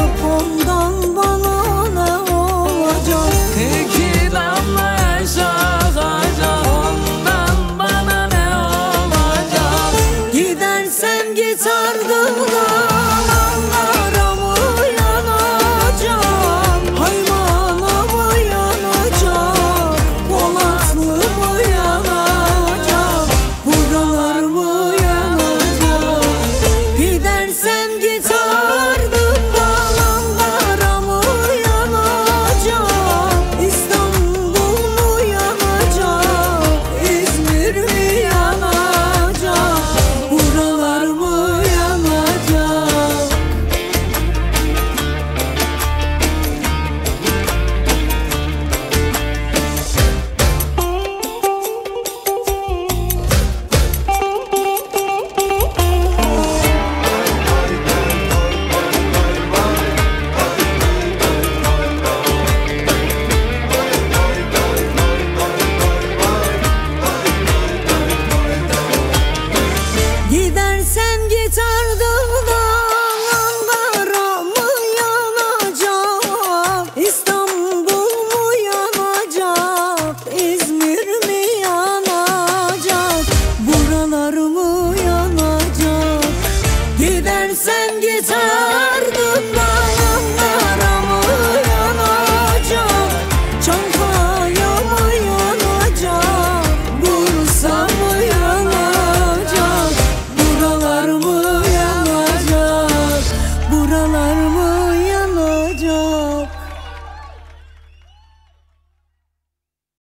for Yaralar